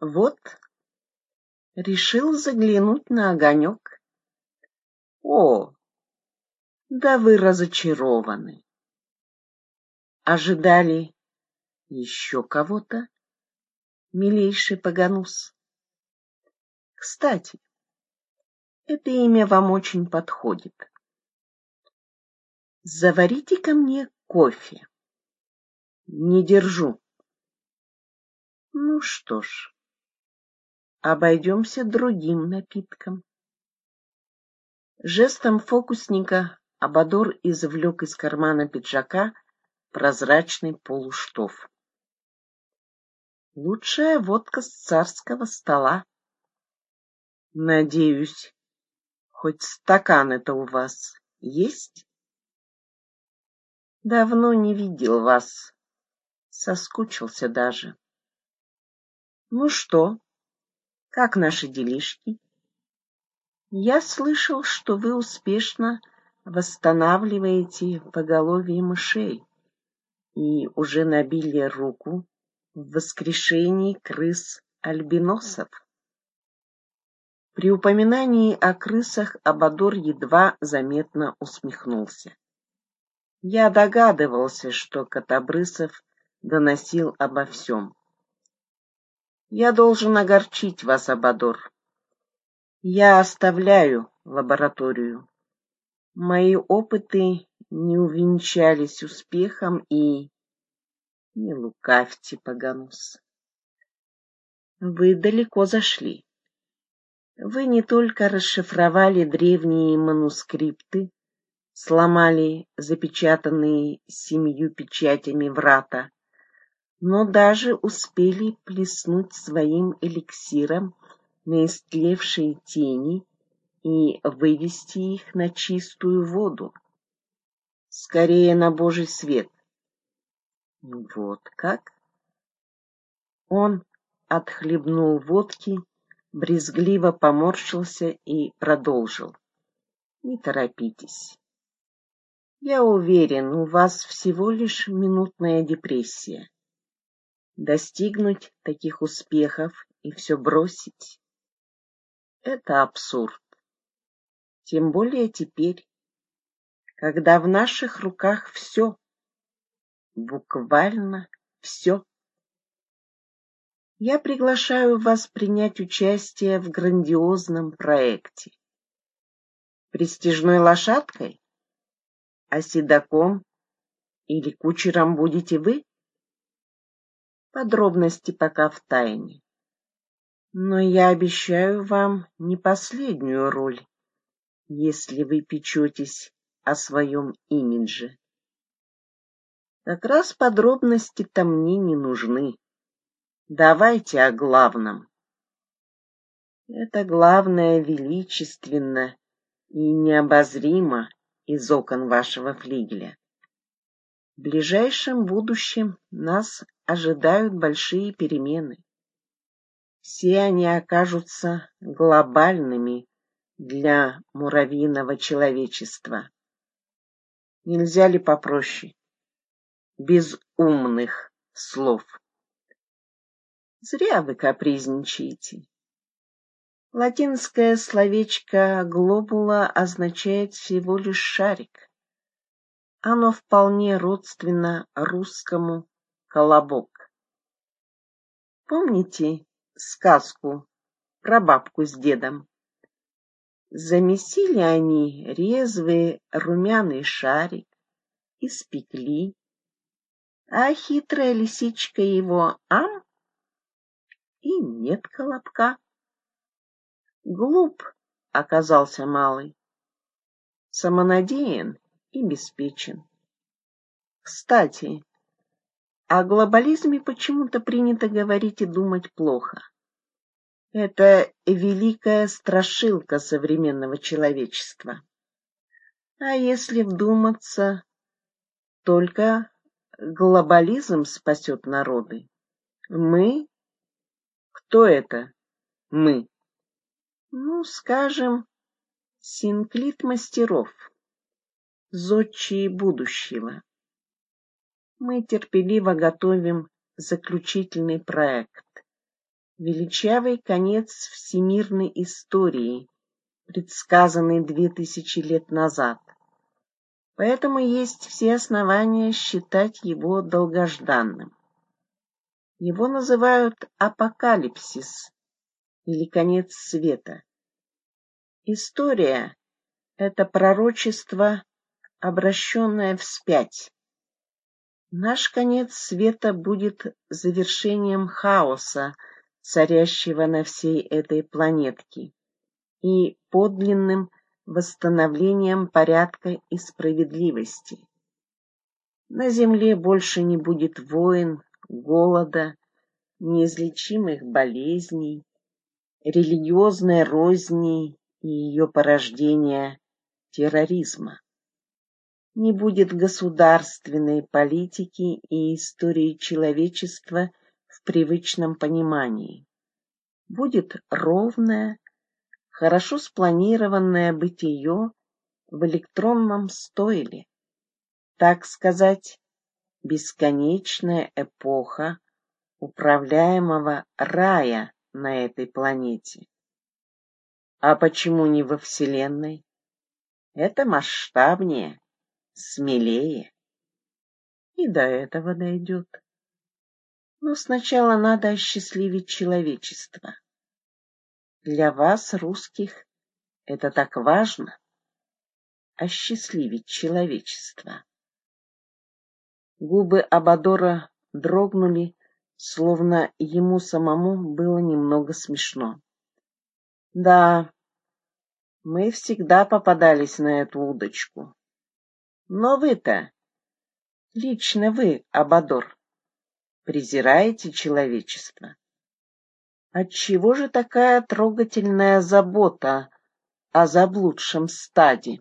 Вот, решил заглянуть на огонек. О, да вы разочарованы. Ожидали еще кого-то, милейший Паганус? Кстати, это имя вам очень подходит. Заварите ко мне кофе. Не держу. Ну что ж, обойдемся другим напитком. Жестом фокусника Абадор извлек из кармана пиджака прозрачный полуштов. Лучшая водка с царского стола. Надеюсь, хоть стакан это у вас есть? Давно не видел вас. Соскучился даже. Ну что, как наши делишки? Я слышал, что вы успешно восстанавливаете поголовье мышей и уже набили руку в воскрешении крыс-альбиносов. При упоминании о крысах Абадор едва заметно усмехнулся. Я догадывался, что Котобрысов доносил обо всем. Я должен огорчить вас, Абадор. Я оставляю лабораторию. Мои опыты не увенчались успехом и... Не лукавьте, Паганус. Вы далеко зашли. Вы не только расшифровали древние манускрипты, сломали запечатанные семью печатями врата, но даже успели плеснуть своим эликсиром на истлевшие тени и вывести их на чистую воду. Скорее на Божий свет. Вот как? Он отхлебнул водки брезгливо поморщился и продолжил. Не торопитесь. Я уверен, у вас всего лишь минутная депрессия. Достигнуть таких успехов и все бросить — это абсурд. Тем более теперь, когда в наших руках все, буквально все. Я приглашаю вас принять участие в грандиозном проекте. Престижной лошадкой? А седаком или кучером будете вы? Подробности пока в тайне. Но я обещаю вам не последнюю роль, если вы печетесь о своем имидже. Как раз подробности-то мне не нужны. Давайте о главном. Это главное величественно и необозримо из окон вашего флигеля. В ближайшем будущем нас ожидают большие перемены. Все они окажутся глобальными для муравьиного человечества. Нельзя ли попроще? Без умных слов. Зря вы капризничаете. Латинское словечко «глобула» означает всего лишь «шарик». Оно вполне родственно русскому «колобок». Помните сказку про бабку с дедом? Замесили они резвый румяный шарик, испекли, а хитрая лисичка его ам и нет колобка. Глуп оказался малый, самонадеян и беспечен. Кстати, о глобализме почему-то принято говорить и думать плохо. Это великая страшилка современного человечества. А если вдуматься, только глобализм спасет народы. Мы кто это мы? Ну, скажем, синклит мастеров, зодчие будущего. Мы терпеливо готовим заключительный проект. величавый конец всемирной истории, предсказанный две тысячи лет назад. Поэтому есть все основания считать его долгожданным. Его называют апокалипсис или конец света. История — это пророчество, обращенное вспять. Наш конец света будет завершением хаоса, царящего на всей этой планетке, и подлинным восстановлением порядка и справедливости. На Земле больше не будет войн, голода, неизлечимых болезней, религиозной розни и ее порождения терроризма. Не будет государственной политики и истории человечества в привычном понимании. Будет ровное, хорошо спланированное бытие в электронном стойле. Так сказать, бесконечная эпоха управляемого рая на этой планете. А почему не во Вселенной? Это масштабнее, смелее. И до этого дойдет. Но сначала надо осчастливить человечество. Для вас, русских, это так важно — осчастливить человечество. Губы Абадора дрогнули, словно ему самому было немного смешно. Да, мы всегда попадались на эту удочку. Но вы-то, лично вы, Абадор, презираете человечество. Отчего же такая трогательная забота о заблудшем стаде?